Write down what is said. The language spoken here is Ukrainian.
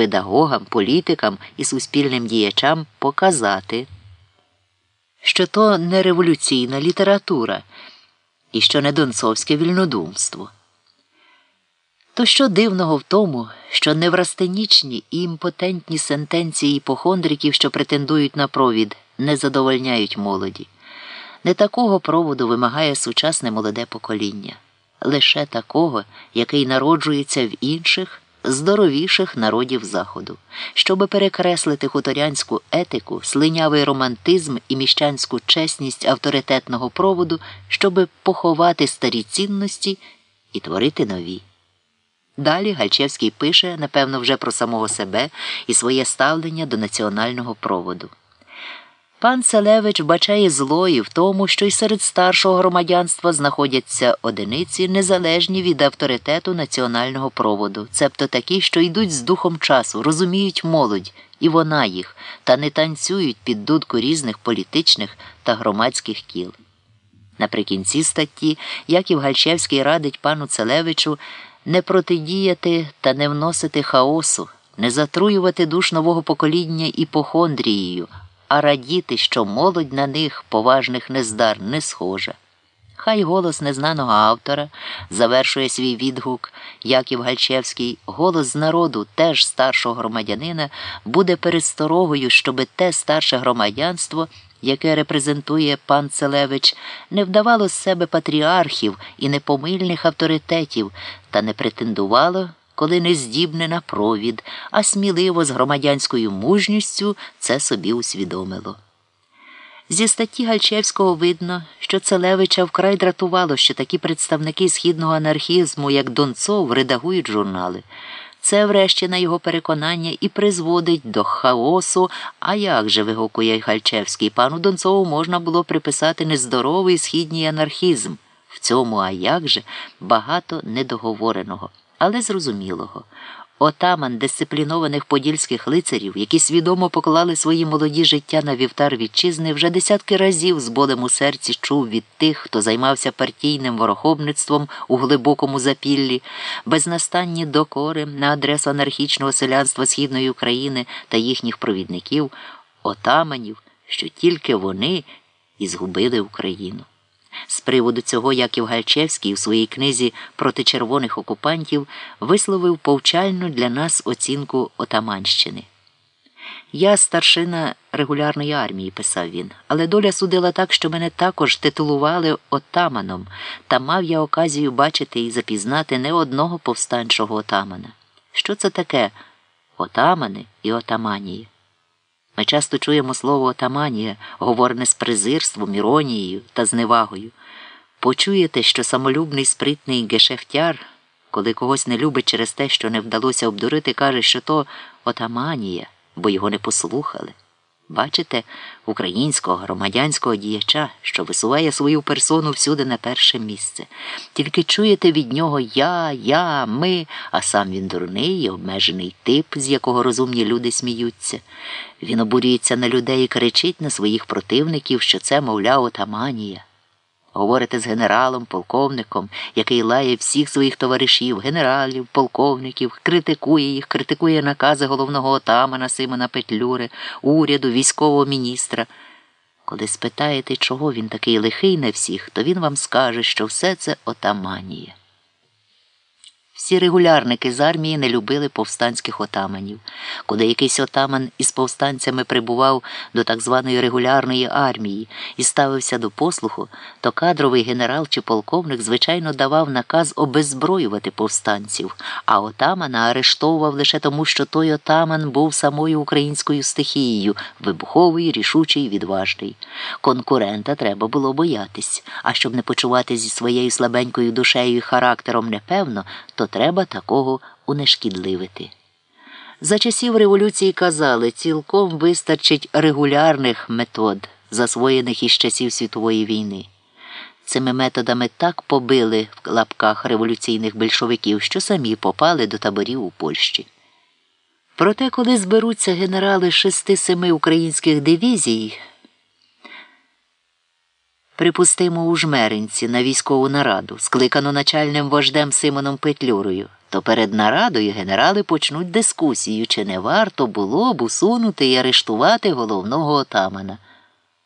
педагогам, політикам і суспільним діячам показати, що то не революційна література і що не донцовське вільнодумство. То що дивного в тому, що неврастенічні і імпотентні сентенції іпохондриків, що претендують на провід, не задовольняють молоді. Не такого проводу вимагає сучасне молоде покоління, лише такого, який народжується в інших, здоровіших народів Заходу, щоби перекреслити хуторянську етику, слинявий романтизм і міщанську чесність авторитетного проводу, щоби поховати старі цінності і творити нові. Далі Гальчевський пише, напевно, вже про самого себе і своє ставлення до національного проводу. Пан Целевич бачає злої в тому, що й серед старшого громадянства знаходяться одиниці, незалежні від авторитету національного проводу, цебто такі, що йдуть з духом часу, розуміють молодь, і вона їх, та не танцюють під дудку різних політичних та громадських кіл. Наприкінці статті Яків Гальчевський радить пану Целевичу не протидіяти та не вносити хаосу, не затруювати душ нового покоління іпохондрією, а радіти, що молодь на них поважних нездар не схожа. Хай голос незнаного автора завершує свій відгук Яків Гальчевський, голос з народу, теж старшого громадянина, буде пересторогою, щоби те старше громадянство, яке репрезентує пан Целевич, не вдавало з себе патріархів і непомильних авторитетів та не претендувало коли не здібне на провід, а сміливо з громадянською мужністю це собі усвідомило. Зі статті Гальчевського видно, що Целевича вкрай дратувало, що такі представники східного анархізму, як Донцов, редагують журнали. Це, врешті, на його переконання, і призводить до хаосу. А як же, вигукує Гальчевський, пану Донцову можна було приписати нездоровий східній анархізм. В цьому, а як же, багато недоговореного але зрозумілого. Отаман дисциплінованих подільських лицарів, які свідомо поклали свої молоді життя на вівтар вітчизни, вже десятки разів з болем у серці чув від тих, хто займався партійним ворохобництвом у глибокому запіллі, безнастанні докори на адресу анархічного селянства Східної України та їхніх провідників, отаманів, що тільки вони і згубили Україну. З приводу цього Яків Гальчевський у своїй книзі проти червоних окупантів висловив повчальну для нас оцінку Отаманщини. Я старшина регулярної армії, писав він, але доля судила так, що мене також титулували отаманом, та мав я оказію бачити і запізнати не одного повстанчого отамана. Що це таке отамани і отаманії? Ми часто чуємо слово отаманія, говорне з презирством, іронією та зневагою. Почуєте, що самолюбний спритний гешефтяр, коли когось не любить через те, що не вдалося обдурити, каже, що то отаманія, бо його не послухали. Бачите українського громадянського діяча, що висуває свою персону всюди на перше місце. Тільки чуєте від нього я, я, ми, а сам він дурний, і обмежений тип, з якого розумні люди сміються. Він обурюється на людей і кричить на своїх противників, що це, мовляв, отаманія. Говорите з генералом, полковником, який лає всіх своїх товаришів, генералів, полковників, критикує їх, критикує накази головного отамана Симона Петлюри, уряду, військового міністра. Коли спитаєте, чого він такий лихий на всіх, то він вам скаже, що все це отаманія. Всі регулярники з армії не любили повстанських отаманів. Коли якийсь отаман із повстанцями прибував до так званої регулярної армії і ставився до послуху, то кадровий генерал чи полковник, звичайно, давав наказ обеззброювати повстанців, а отамана арештовував лише тому, що той отаман був самою українською стихією, вибуховий, рішучий, відважний. Конкурента треба було боятись, а щоб не почувати зі своєю слабенькою душею і характером непевно, то треба такого унешкідливити. За часів революції казали, цілком вистачить регулярних метод, засвоєних із часів світової війни. Цими методами так побили в лапках революційних більшовиків, що самі попали до таборів у Польщі. Проте, коли зберуться генерали шести-семи українських дивізій, припустимо, у жмеринці на військову нараду, скликану начальним вождем Симоном Петлюрою, то перед нарадою генерали почнуть дискусію, чи не варто було б усунути і арештувати головного отамана.